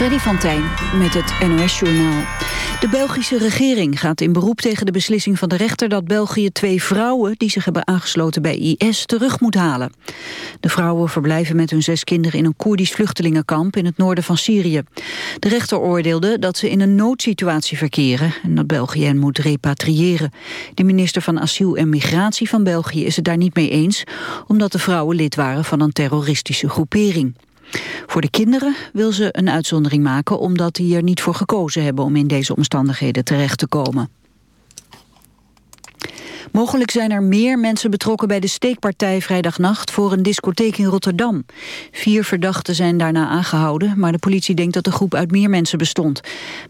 Freddy van Tijn met het NOS-journaal. De Belgische regering gaat in beroep tegen de beslissing van de rechter... dat België twee vrouwen die zich hebben aangesloten bij IS terug moet halen. De vrouwen verblijven met hun zes kinderen in een Koerdisch vluchtelingenkamp... in het noorden van Syrië. De rechter oordeelde dat ze in een noodsituatie verkeren... en dat België hen moet repatriëren. De minister van Asiel en Migratie van België is het daar niet mee eens... omdat de vrouwen lid waren van een terroristische groepering. Voor de kinderen wil ze een uitzondering maken omdat die er niet voor gekozen hebben om in deze omstandigheden terecht te komen. Mogelijk zijn er meer mensen betrokken bij de steekpartij vrijdagnacht voor een discotheek in Rotterdam. Vier verdachten zijn daarna aangehouden, maar de politie denkt dat de groep uit meer mensen bestond.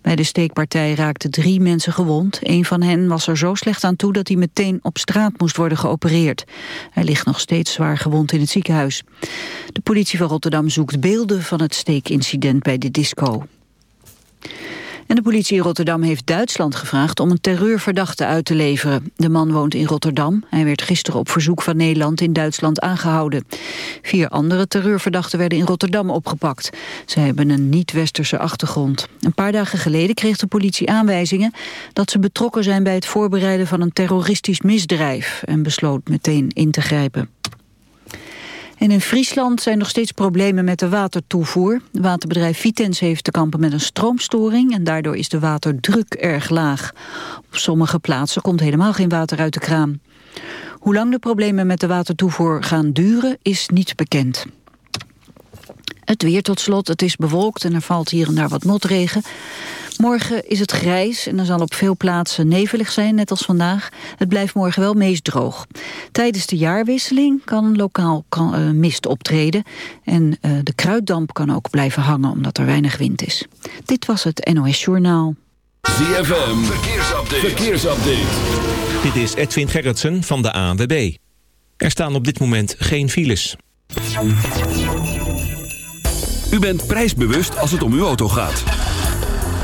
Bij de steekpartij raakten drie mensen gewond. Een van hen was er zo slecht aan toe dat hij meteen op straat moest worden geopereerd. Hij ligt nog steeds zwaar gewond in het ziekenhuis. De politie van Rotterdam zoekt beelden van het steekincident bij de disco. En de politie in Rotterdam heeft Duitsland gevraagd om een terreurverdachte uit te leveren. De man woont in Rotterdam. Hij werd gisteren op verzoek van Nederland in Duitsland aangehouden. Vier andere terreurverdachten werden in Rotterdam opgepakt. Ze hebben een niet-westerse achtergrond. Een paar dagen geleden kreeg de politie aanwijzingen dat ze betrokken zijn bij het voorbereiden van een terroristisch misdrijf en besloot meteen in te grijpen. In Friesland zijn nog steeds problemen met de watertoevoer. Waterbedrijf Vitens heeft te kampen met een stroomstoring... en daardoor is de waterdruk erg laag. Op sommige plaatsen komt helemaal geen water uit de kraan. Hoe lang de problemen met de watertoevoer gaan duren is niet bekend. Het weer tot slot, het is bewolkt en er valt hier en daar wat motregen. Morgen is het grijs en er zal op veel plaatsen nevelig zijn, net als vandaag. Het blijft morgen wel meest droog. Tijdens de jaarwisseling kan lokaal kan, uh, mist optreden. En uh, de kruiddamp kan ook blijven hangen omdat er weinig wind is. Dit was het NOS Journaal. ZFM, verkeersupdate. verkeersupdate. Dit is Edwin Gerritsen van de ANWB. Er staan op dit moment geen files. U bent prijsbewust als het om uw auto gaat.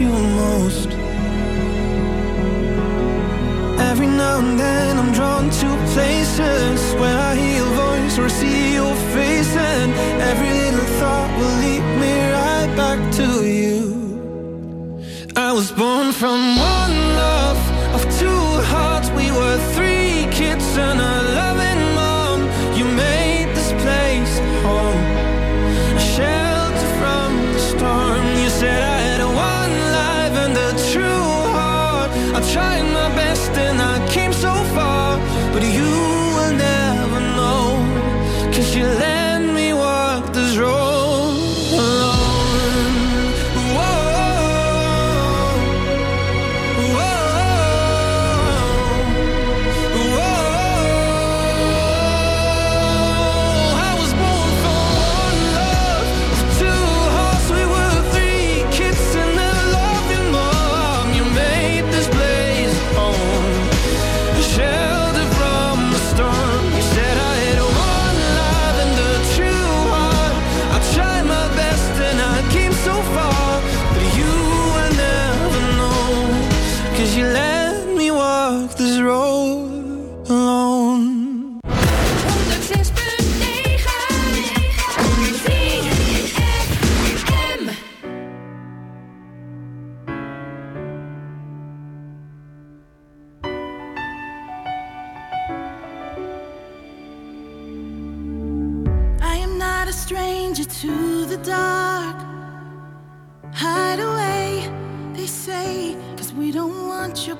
you most. Every now and then I'm drawn to places Where I hear your voice or see your face And every little thought will lead me right back to you. I was born from one love of two hearts. We were three kids and a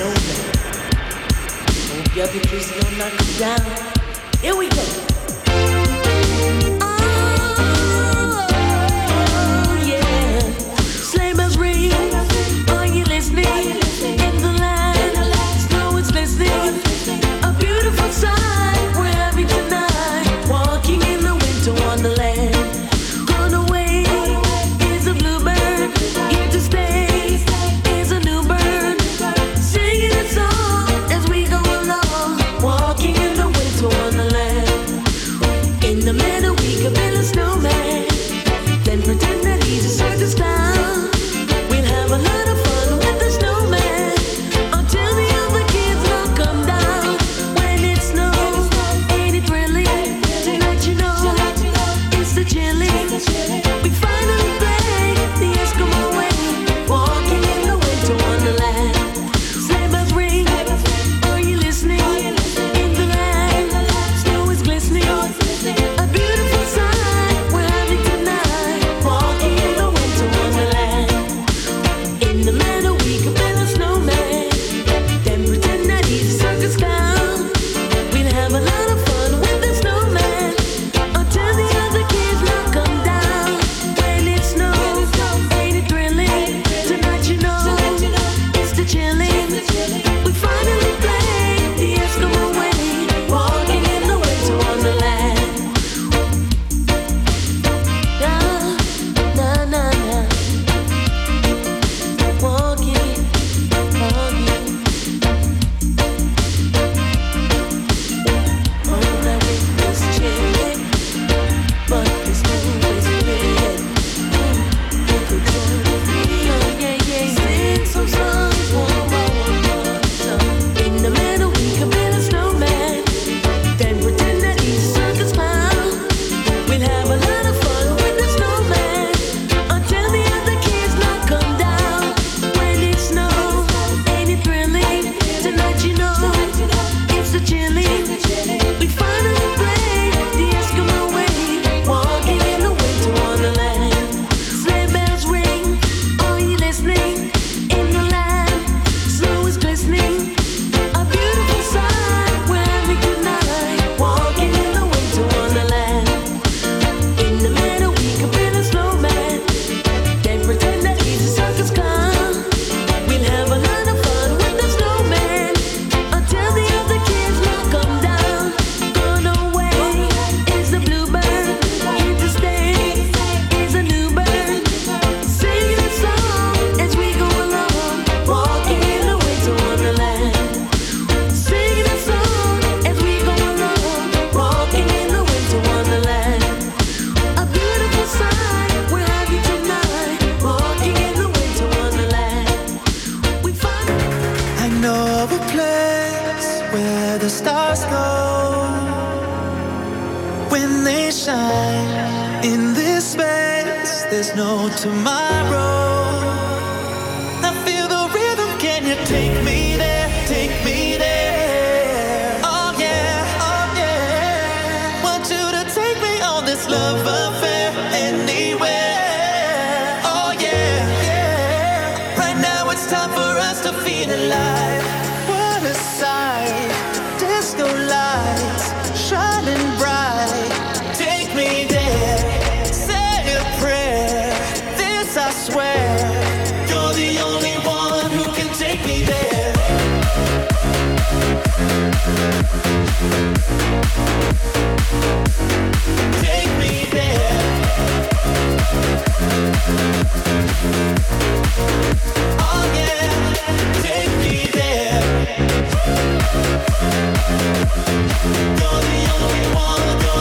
no man. Don't the other to knock you down. Here we go. You're the only one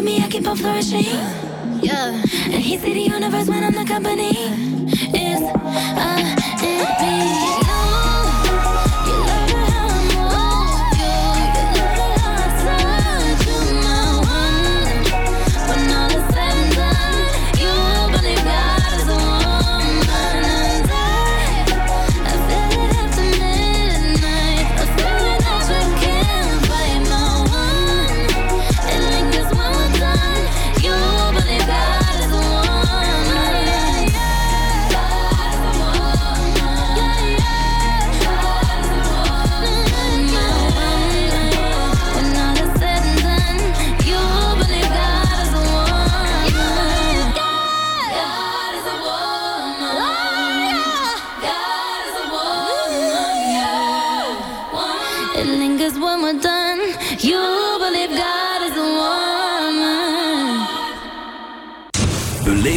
told me I keep on flourishing. Yeah. And he said the universe when I'm the company. Yeah.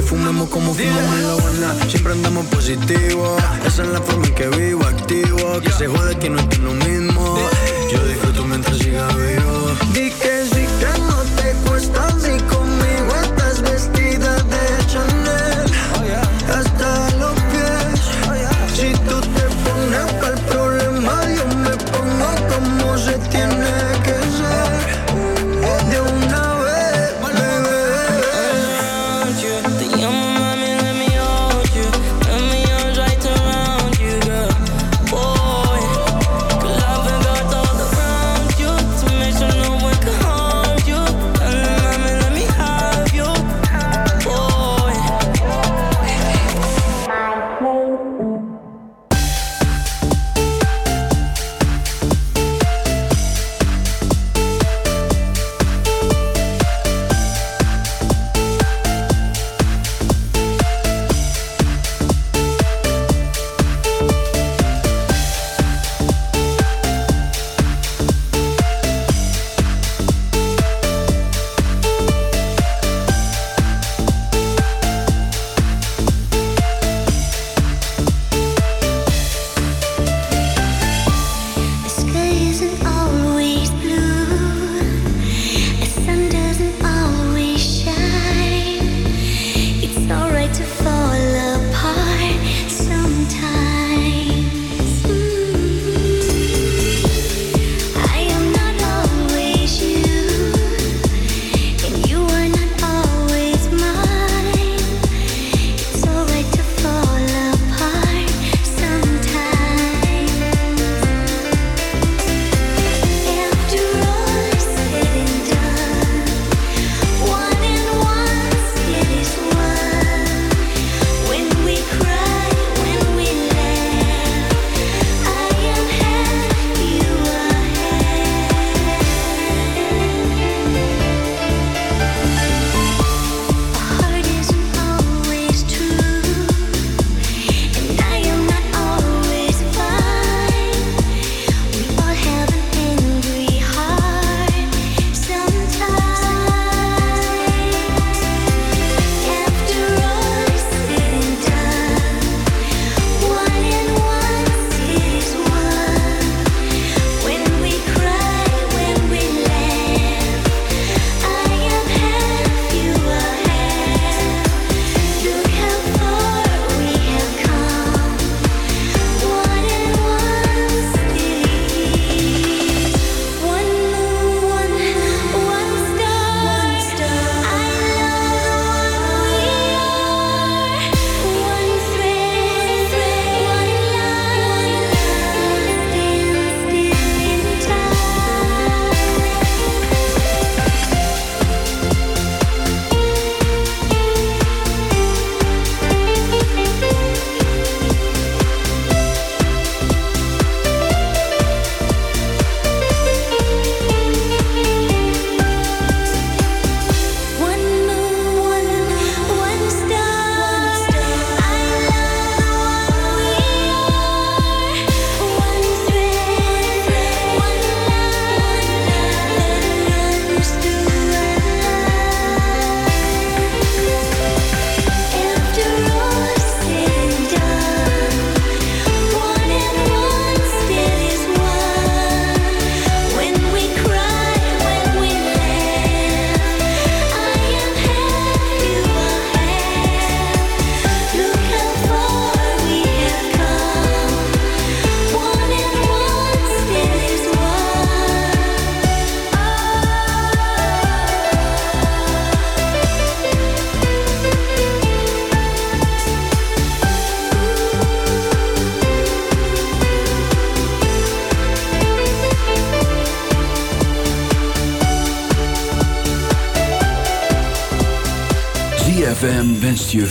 que fumemos como fumamos en La Habana. Siempre andamos positivo. Esa es la forma en que vivo, activo. Que se jode que no es lo mismo. Yo disfruto mientras siga vivo.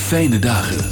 Fijne dagen.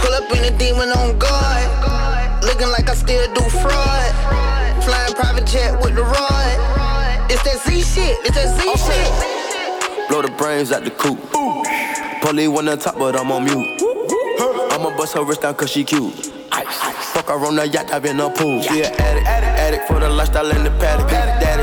Pull up in a demon on guard. Looking like I still do fraud. Flying private jet with the rod. It's that Z shit, it's that Z shit. Blow the brains out the coop. Polly one on top, but I'm on mute. I'ma bust her wrist down cause she cute. Fuck her on the yacht, I've been a pool. She an addict, addict for the lifestyle and the paddock. Daddy,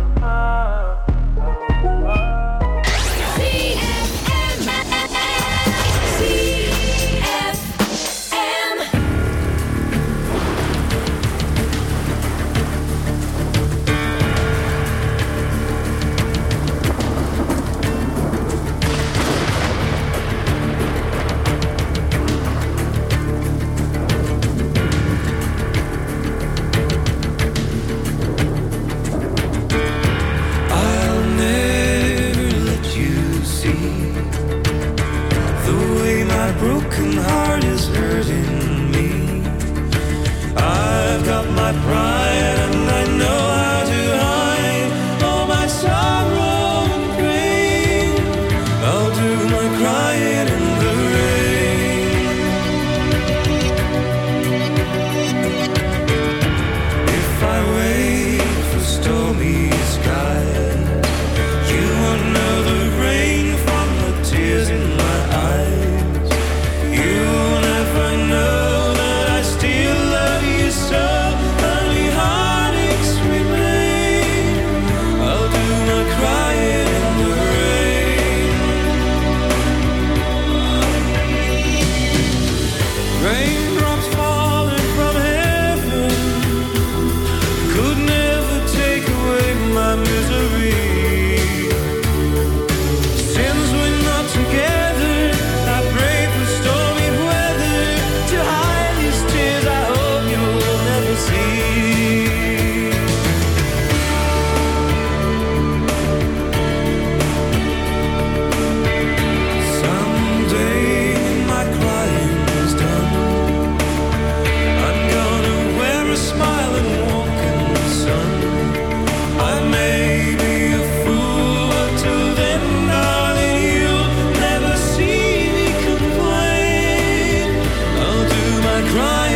crying.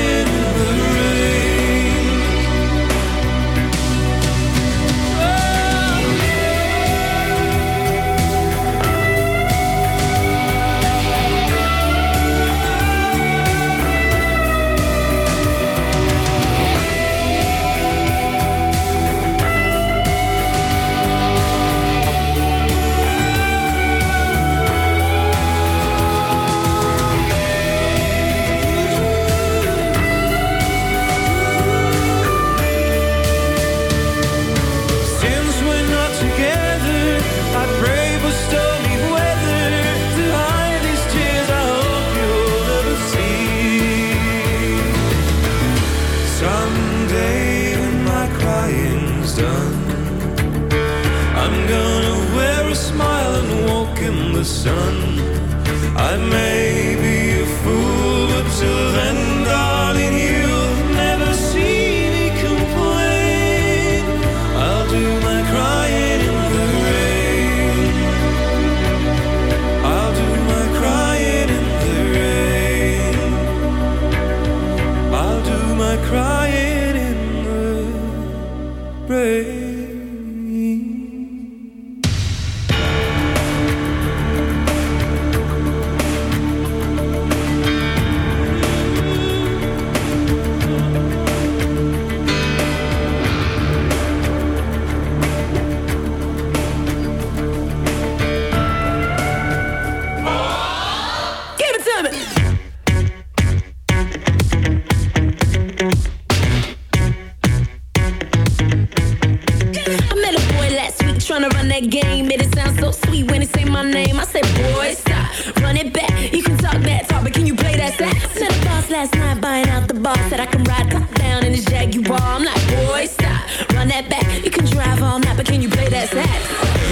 run that game. Made it sound so sweet when it say my name. I said, boy, stop, run it back. You can talk that talk, but can you play that sax? Met a boss last night buying out the bar. Said I can ride top down in his Jaguar. I'm like, boy, stop, run that back. You can drive all night, but can you play that sax?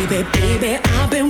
Baby, baby, I've been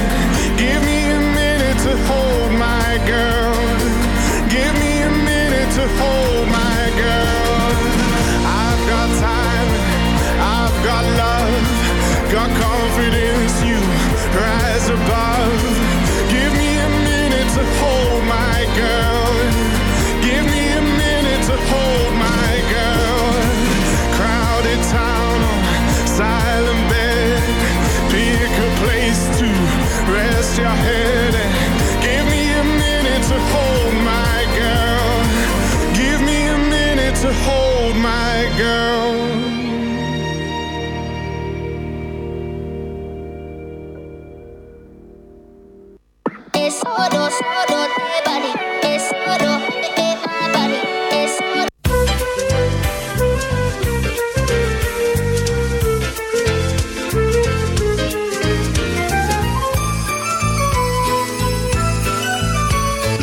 Oro.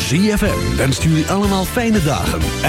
ZFM wenst jullie allemaal fijne dagen.